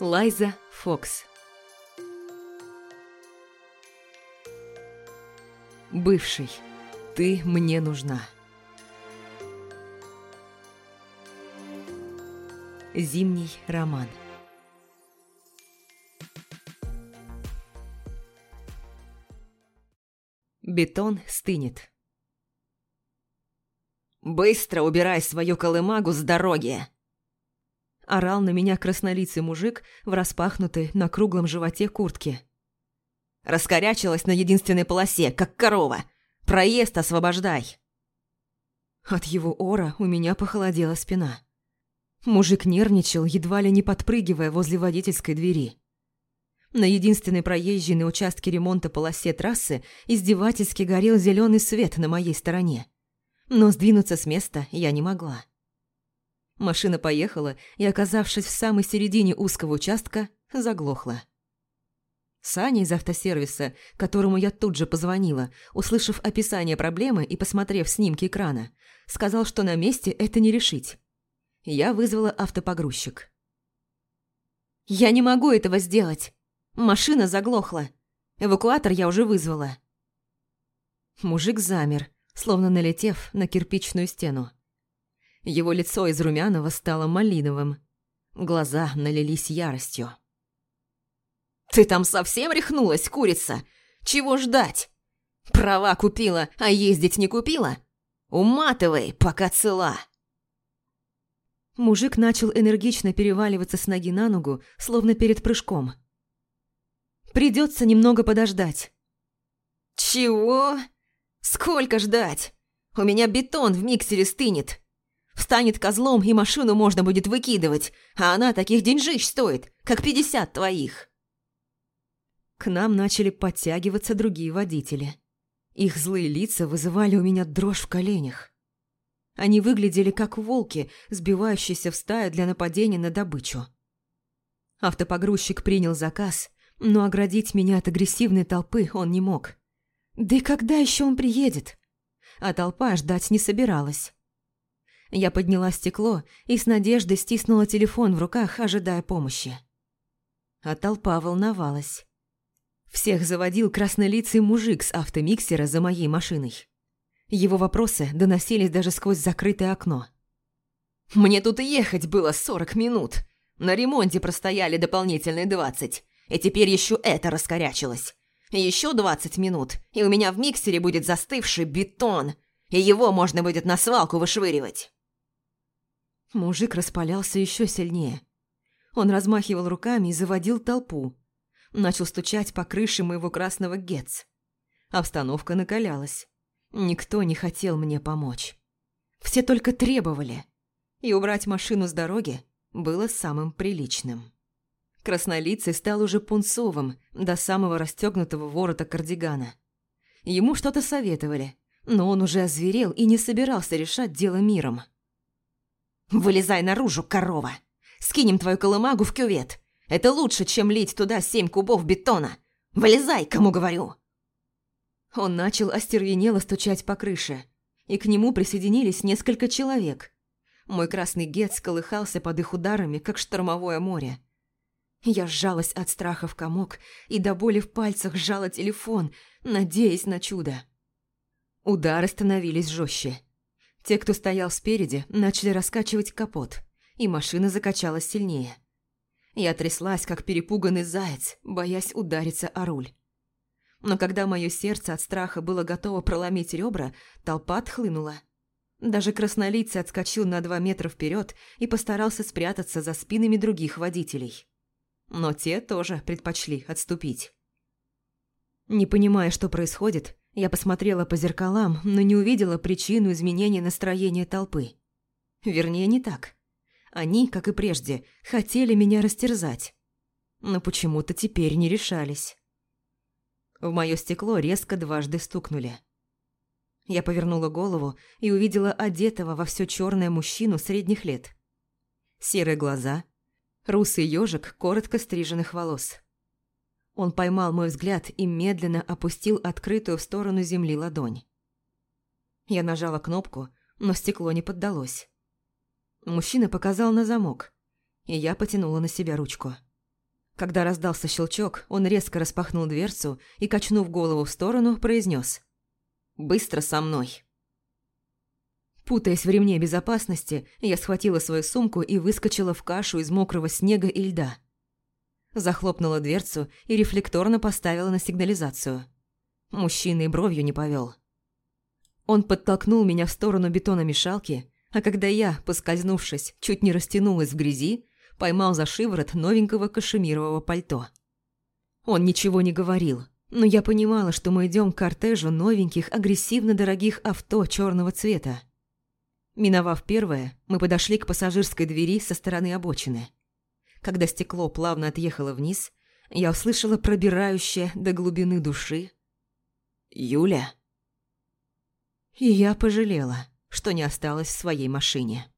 Лайза Фокс Бывший, ты мне нужна. Зимний роман Бетон стынет. «Быстро убирай свою колымагу с дороги!» Орал на меня краснолицый мужик в распахнутой на круглом животе куртке. «Раскорячилась на единственной полосе, как корова! Проезд освобождай!» От его ора у меня похолодела спина. Мужик нервничал, едва ли не подпрыгивая возле водительской двери. На единственной проезжей на участке ремонта полосе трассы издевательски горел зеленый свет на моей стороне. Но сдвинуться с места я не могла. Машина поехала и, оказавшись в самой середине узкого участка, заглохла. Саня из автосервиса, которому я тут же позвонила, услышав описание проблемы и посмотрев снимки экрана, сказал, что на месте это не решить. Я вызвала автопогрузчик. «Я не могу этого сделать. Машина заглохла. Эвакуатор я уже вызвала». Мужик замер, словно налетев на кирпичную стену. Его лицо из румяного стало малиновым. Глаза налились яростью. «Ты там совсем рехнулась, курица? Чего ждать? Права купила, а ездить не купила? Уматывай, пока цела!» Мужик начал энергично переваливаться с ноги на ногу, словно перед прыжком. «Придется немного подождать». «Чего? Сколько ждать? У меня бетон в миксере стынет. Встанет козлом, и машину можно будет выкидывать, а она таких деньжищ стоит, как пятьдесят твоих». К нам начали подтягиваться другие водители. Их злые лица вызывали у меня дрожь в коленях. Они выглядели как волки, сбивающиеся в стаю для нападения на добычу. Автопогрузчик принял заказ, но оградить меня от агрессивной толпы он не мог. Да и когда еще он приедет? А толпа ждать не собиралась. Я подняла стекло и с надеждой стиснула телефон в руках, ожидая помощи. А толпа волновалась. Всех заводил краснолицый мужик с автомиксера за моей машиной. Его вопросы доносились даже сквозь закрытое окно. «Мне тут ехать было сорок минут. На ремонте простояли дополнительные двадцать. И теперь еще это раскорячилось. Еще двадцать минут, и у меня в миксере будет застывший бетон, и его можно будет на свалку вышвыривать». Мужик распалялся еще сильнее. Он размахивал руками и заводил толпу. Начал стучать по крыше моего красного Гетц. Обстановка накалялась. Никто не хотел мне помочь. Все только требовали. И убрать машину с дороги было самым приличным. Краснолицый стал уже пунцовым до самого расстегнутого ворота кардигана. Ему что-то советовали, но он уже озверел и не собирался решать дело миром. «Вылезай наружу, корова! Скинем твою колымагу в кювет! Это лучше, чем лить туда семь кубов бетона! Вылезай, кому говорю!» Он начал остервенело стучать по крыше, и к нему присоединились несколько человек. Мой красный гет колыхался под их ударами, как штормовое море. Я сжалась от страха в комок и до боли в пальцах сжала телефон, надеясь на чудо. Удары становились жестче. Те, кто стоял спереди, начали раскачивать капот, и машина закачалась сильнее. Я тряслась, как перепуганный заяц, боясь удариться о руль. Но когда мое сердце от страха было готово проломить ребра, толпа отхлынула. Даже краснолицый отскочил на два метра вперед и постарался спрятаться за спинами других водителей. Но те тоже предпочли отступить. Не понимая, что происходит, я посмотрела по зеркалам, но не увидела причину изменения настроения толпы. Вернее, не так. Они, как и прежде, хотели меня растерзать. Но почему-то теперь не решались. В мое стекло резко дважды стукнули. Я повернула голову и увидела одетого во все черное мужчину средних лет. Серые глаза, русый ежик коротко стриженных волос. Он поймал мой взгляд и медленно опустил открытую в сторону земли ладонь. Я нажала кнопку, но стекло не поддалось. Мужчина показал на замок, и я потянула на себя ручку. Когда раздался щелчок, он резко распахнул дверцу и, качнув голову в сторону, произнес «Быстро со мной». Путаясь в ремне безопасности, я схватила свою сумку и выскочила в кашу из мокрого снега и льда. Захлопнула дверцу и рефлекторно поставила на сигнализацию. Мужчина и бровью не повел. Он подтолкнул меня в сторону бетономешалки, а когда я, поскользнувшись, чуть не растянулась в грязи, поймал за шиворот новенького кашемирового пальто. Он ничего не говорил, но я понимала, что мы идем к кортежу новеньких, агрессивно дорогих авто черного цвета. Миновав первое, мы подошли к пассажирской двери со стороны обочины. Когда стекло плавно отъехало вниз, я услышала пробирающее до глубины души «Юля?» И я пожалела, что не осталась в своей машине.